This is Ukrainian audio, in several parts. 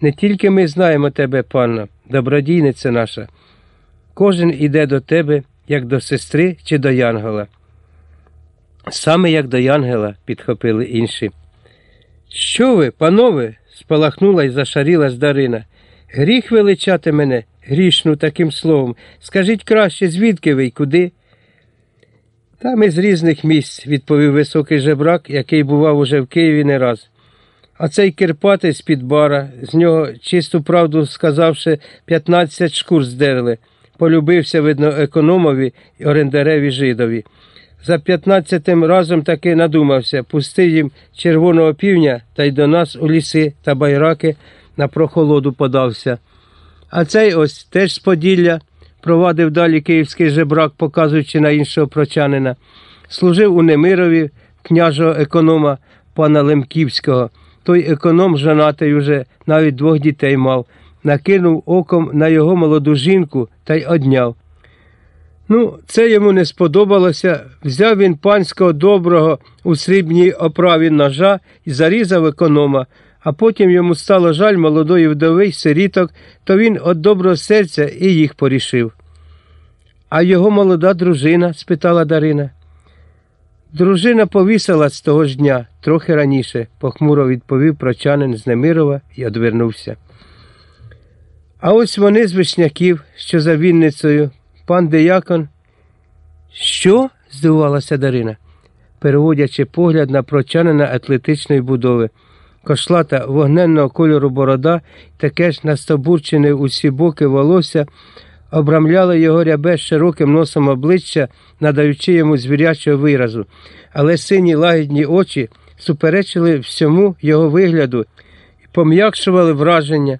Не тільки ми знаємо тебе, панна, добродійниця наша. Кожен іде до тебе, як до сестри чи до Янгола. Саме як до Янгела, підхопили інші. Що ви, панове? спалахнула і зашарілась Дарина. Гріх величати мене, грішну таким словом. Скажіть краще, звідки ви й куди? Та ми з різних місць, відповів високий жебрак, який бував уже в Києві не раз. А цей Кирпатий з-під бара, з нього, чисту правду сказавши, 15 шкур здерли. Полюбився, видно, економові і орендареві жидові. За п'ятнадцятим разом таки надумався, пустив їм червоного півня та й до нас у ліси та байраки на прохолоду подався. А цей ось теж з Поділля провадив далі київський жебрак, показуючи на іншого прочанина. Служив у Немирові княжого економа пана Лемківського. Той економ жонатий уже навіть двох дітей мав, накинув оком на його молоду жінку та й одняв. Ну, це йому не сподобалося. Взяв він панського доброго у срібній оправі ножа і зарізав економа, а потім йому стало жаль молодої вдови й сиріток, то він від доброго серця і їх порішив. А його молода дружина? спитала Дарина. Дружина повісила з того ж дня, трохи раніше, похмуро відповів прочанин з Немирова і одвернувся. А ось вони з вишняків, що за Вінницею, пан диякон. Що? здивувалася Дарина, переводячи погляд на прочанина атлетичної будови. Кошлата вогненного кольору борода, таке ж настобурчене усі боки волосся, обрамляло його рябе широким носом обличчя, надаючи йому звірячого виразу, але сині лагідні очі суперечили всьому його вигляду і пом'якшували враження.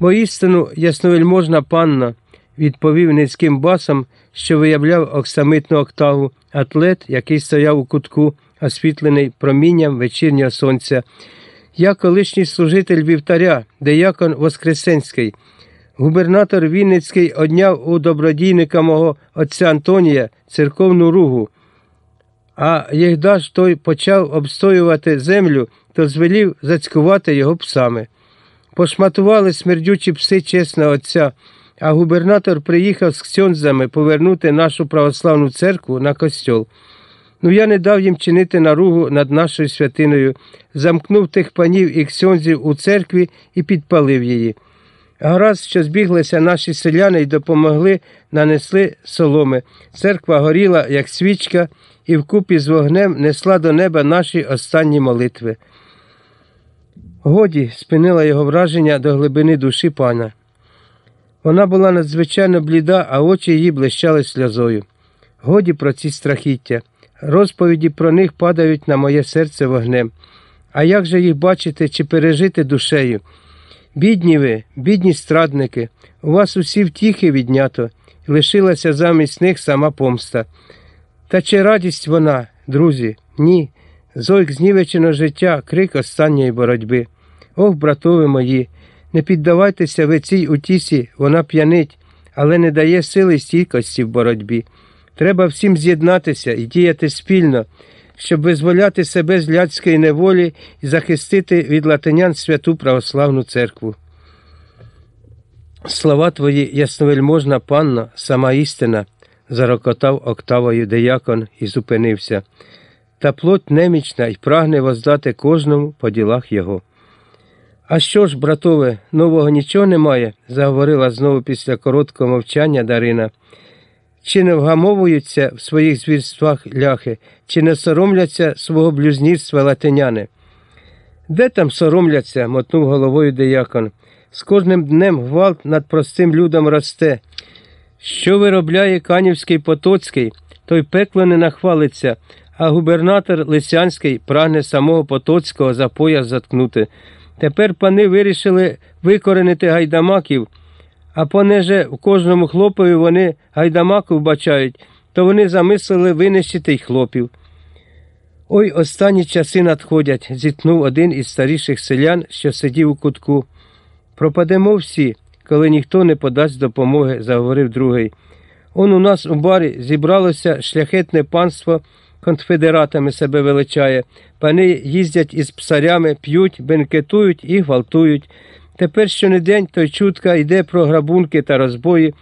Бо істину ясновельможна панна, відповів низьким басом, що виявляв оксамитну октаву, атлет, який стояв у кутку, освітлений промінням вечірнього сонця. Я колишній служитель вівтаря, деякон Воскресенський. Губернатор Вінницький одняв у добродійника мого отця Антонія церковну ругу. А Єгдаш той почав обстоювати землю, то звелів зацькувати його псами. Пошматували смердючі пси чесного отця, а губернатор приїхав з ксьонзами повернути нашу православну церкву на костьол. Ну я не дав їм чинити наругу над нашою святиною, замкнув тих панів і ксьонзів у церкві і підпалив її. Гаразд, що збіглися наші селяни й допомогли, нанесли соломи. Церква горіла, як свічка, і вкупі з вогнем несла до неба наші останні молитви. Годі спинила його враження до глибини душі пана. Вона була надзвичайно бліда, а очі її блищали сльозою. Годі про ці страхіття. Розповіді про них падають на моє серце вогнем. А як же їх бачити чи пережити душею? Бідні ви, бідні страдники, у вас усі втіхи віднято, і лишилася замість них сама помста. Та чи радість вона, друзі? Ні. Зойк знівечено життя, крик останньої боротьби. Ох, братови мої, не піддавайтеся ви цій утісі, вона п'янить, але не дає сили стійкості в боротьбі. Треба всім з'єднатися і діяти спільно, щоб визволяти себе з ляцької неволі і захистити від латинян святу православну церкву. Слова твої, ясновельможна панна, сама істина, зарокотав октавою деякон і зупинився. Та плоть немічна й прагне воздати кожному по ділах його. А що ж, братове, нового нічого немає? заговорила знову після короткого мовчання Дарина. Чи не вгамовуються в своїх звірствах ляхи, чи не соромляться свого блюзнірства латиняни? Де там соромляться? мотнув головою деякон. З кожним днем гвалт над простим людом росте. Що виробляє Канівський Потоцький, той пекло не нахвалиться, а губернатор Лисянський прагне самого Потоцького за пояс заткнути. Тепер пани вирішили викоренити гайдамаків, а понеже в кожному хлопові вони гайдамаку вбачають, то вони замислили винищити й хлопів. Ой, останні часи надходять, зітхнув один із старіших селян, що сидів у кутку. Пропадемо всі, коли ніхто не подасть допомоги, заговорив другий. Он у нас у барі зібралося шляхетне панство, конфедератами себе величає. Пани їздять із псарями, п'ють, бенкетують і гвалтують. Тепер щонедень той чутка йде про грабунки та розбої,